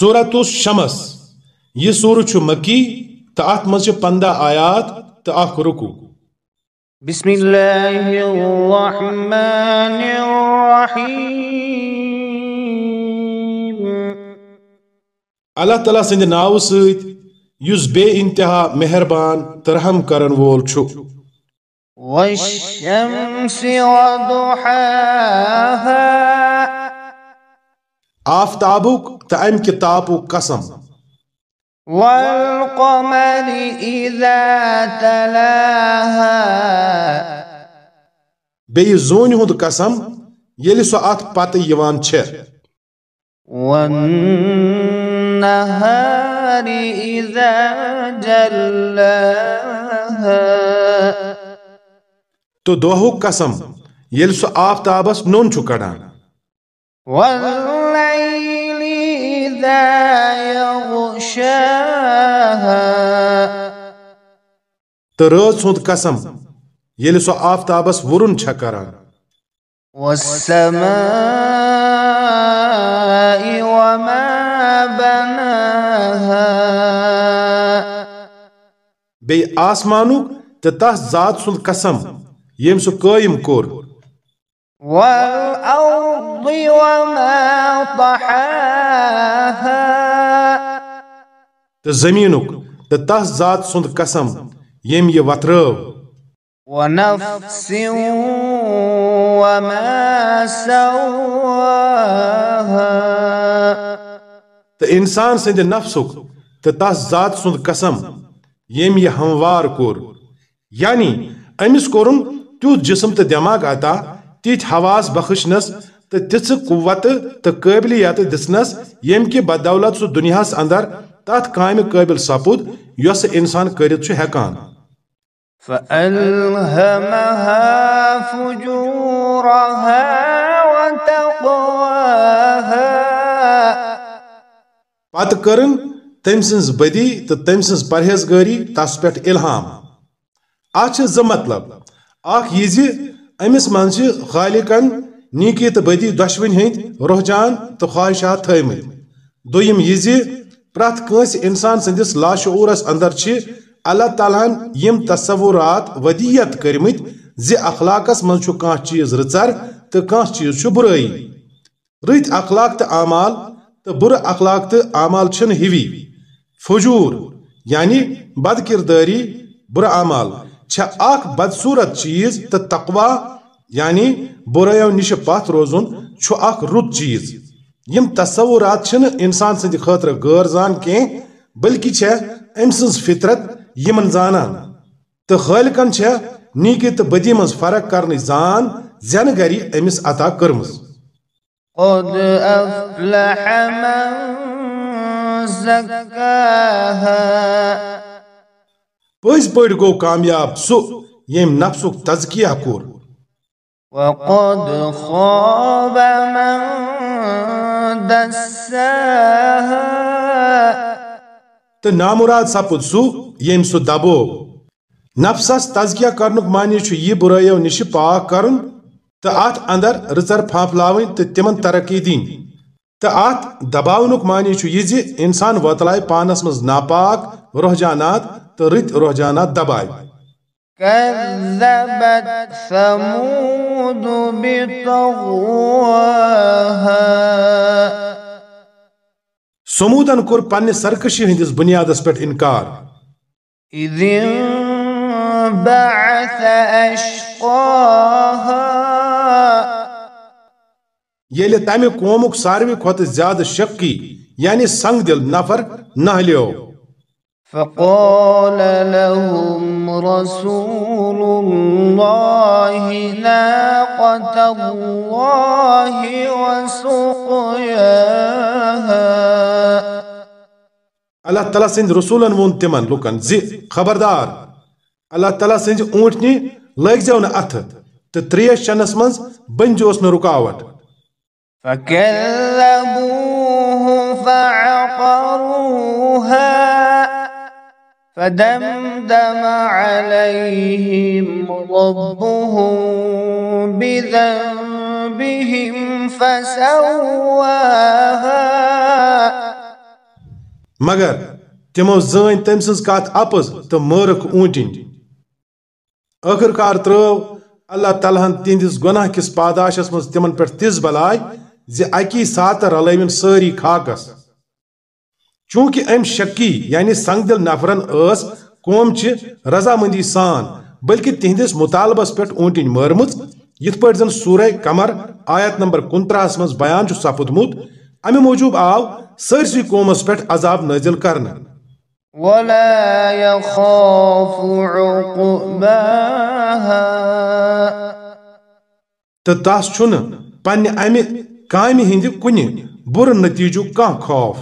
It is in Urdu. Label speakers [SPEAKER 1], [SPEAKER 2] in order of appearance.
[SPEAKER 1] صورت الشمس۔ یہ سور چھ مکی تو ات مز پندہ آیات تو اخ رکو۔
[SPEAKER 2] بسم اللہ الرحمن الرحیم۔
[SPEAKER 1] اللہ تعالیٰ سند ناو ست یس بے انتہا مہربان ترہم کرن وول چھو۔
[SPEAKER 2] والشمس وضحاها۔
[SPEAKER 1] آفتابک تو ام کتابک قسم۔
[SPEAKER 2] والقمر إذا تلاها۔
[SPEAKER 1] بیٚیہِ زوٗنہِ ہُنٛد قسم ییٚلہِ سۄ اتھ پتہٕ یِوان چھےٚ۔
[SPEAKER 2] والنهار إذا جلاها۔
[SPEAKER 1] تہٕ دۄہُک قسم ییٚلہِ سۄ آفتابس نوٚن چھُ کڑان۔
[SPEAKER 2] والليل إذا يغشاها.
[SPEAKER 1] تہٕ رٲژ ہُنٛد قسم ییٚلہِ سۄ آفتابس وُرُن چھےٚ کران
[SPEAKER 2] والسماء وما بناها۔
[SPEAKER 1] بیٚیہِ آسمانُک تہٕ تس ذات سُنٛد قسم ییٚمۍ سُہ قٲیِم کوٚر۔
[SPEAKER 2] والأرض وما طحاها
[SPEAKER 1] تہٕ زٔمیٖنُک تہٕ تس ذات سُنٛد قسم ییٚمۍ یہِ وتھرٲو
[SPEAKER 2] ونفس وما سواها
[SPEAKER 1] تہٕ اِنسان سٕنٛدِ نفسُک تہٕ تس ذات سُنٛد قسم ییٚمۍ یہِ ہموار کوٚر یعنی أمِس کوٚرُن تیُتھ جسم تہٕ دٮ۪ماغ عطا تِتھۍ حواس بخشنس تہٕ تِژھٕ قوتہٕ تہٕ قٲبلیتہٕ دِژنس ییٚمہِ کہِ بدولت سُہ دُنیاہس انٛدر تتھ کامہِ قٲبل سپُد یۄسہٕ اِنسان کٔرِتھ چھُ ہٮ۪کان
[SPEAKER 2] فألهمها فجورها وتقواها۔
[SPEAKER 1] پتہٕ کٔرٕن تٔمۍ سٕنٛز بدی تہٕ تٔمۍ سٕنٛز پرہیزگٲری تس پٮ۪ٹھ اِلہام۔ چھِ زٕ مطلب۔ اکھ یہِ زِ أمِس منٛز چھِ خالقن نیکی تہٕ بدی دۄشوٕنی ہٕنٛدۍ رحجان تہٕ خواہشات تھٲومٕتۍ۔ دوٚیِم یہِ زِ پرٛٮ۪تھ کٲنٛسہِ اِنسان سٕنٛدِس لاشعوٗرس انٛدر چھِ اللہ تعالیٰ ہن تصورات ودیت کٔرمٕتۍ زِ اخلاقس منٛز چھُ کانٛہہ چیٖز رٕژر تہٕ کانٛہہ چیٖز چھُ بُرٲیی۔ رٕتۍ اخلاق تہٕ اعمال تہٕ بُرٕ اخلاق تہٕ اعمال چھِنہٕ ہِوی۔ فجوٗر یعنی بد کردٲری بُرٕ اعمال چھےٚ اکھ بدصوٗرت چیٖز تہٕ تقوا یعنی بُرٲیو نِشہِ پتھ روزُن چھُ اکھ رُت یِم تصورات چھِنہٕ اِنسان سٕنٛدِ خٲطرٕ غٲر زان کینٛہہ بلکہِ چھےٚ أمۍ سٕنٛز فطرت یِمن زانان۔ تہٕ خٲلقن چھےٚ نیکی تہٕ بدی منٛز فرق کرنٕچ زان زینہٕ گری أمِس عطا کٔرمٕژ۔
[SPEAKER 2] قد أفلح من زكاها۔
[SPEAKER 1] پٔزۍ پٲٹھۍ گوٚو کامیاب سُہ ییٚمۍ نفسُک تزکیہ کوٚر۔
[SPEAKER 2] وقد خاب من دساها.
[SPEAKER 1] تہٕ نامراد سپُد سُہ ییٚمۍ سُہ دبو. نفسس تزکیہ کرنُک معنی چھُ یہِ بُرٲیو نِشہِ پاک کرُن تہٕ اتھ اندر رٕژر پھانپلاوٕنۍ تہٕ تِمن ترقی دِنۍ تہٕ اتھ دباونُک معنی چھُ یہِ زِ انسان وۄتلایہِ پانس منٛز ناپاک رحجانات تہٕ رٕتۍ رحجانات دبایہِ
[SPEAKER 2] كذبت ثمود بطغواها.
[SPEAKER 1] سموٗدن کوٚر پننہِ سرکشی ہٕنٛدِس بُنیادس پٮ۪ٹھ انکار۔
[SPEAKER 2] إذ انبعث أشقاها.
[SPEAKER 1] ییٚلہِ تمہِ قومُک ساروی کھۄتہٕ زیادٕ شکی یعنی سنگ دل نفر نہلیو۔
[SPEAKER 2] فقال لهم رسول الله ناقة الله وسقياها.
[SPEAKER 1] الله تعالى سنج رسولا منتمن لوكن زي خبردار الله تعالى سنج اونتني لايك جاو نہ تتريش تہ منز بنجوس نہ رکاوٹ
[SPEAKER 2] فكذبوا فدمدم عليهم ربهم بذنبهم فسواها.
[SPEAKER 1] مگر تمو زین تم سز کت اپز تو مارک اونٹن آخر کار ترو اللہ تعالیٰ ہن تہندس گناہ کس پاداشس مز تمن پہ تز بلائے زی اکی سات رلوین ساری کھاکس چونکہ ام شکی یعنی سنگ دل نفرن اس قوم چھ رضامندی سان بلکہ تہندس مطالبس پہ اونٹن مرمت یت پہ زن سورہ کمر آیت نمبر کنترہس مز بیان چھ سپدمت امہ موجوب آو سرسی قومس پہ عذاب نازل کرنا۔
[SPEAKER 2] ولا يخاف عقباها۔
[SPEAKER 1] تو تس چھن پنہ امہ کامہ ہند کن بر نتیجہ کان خوف۔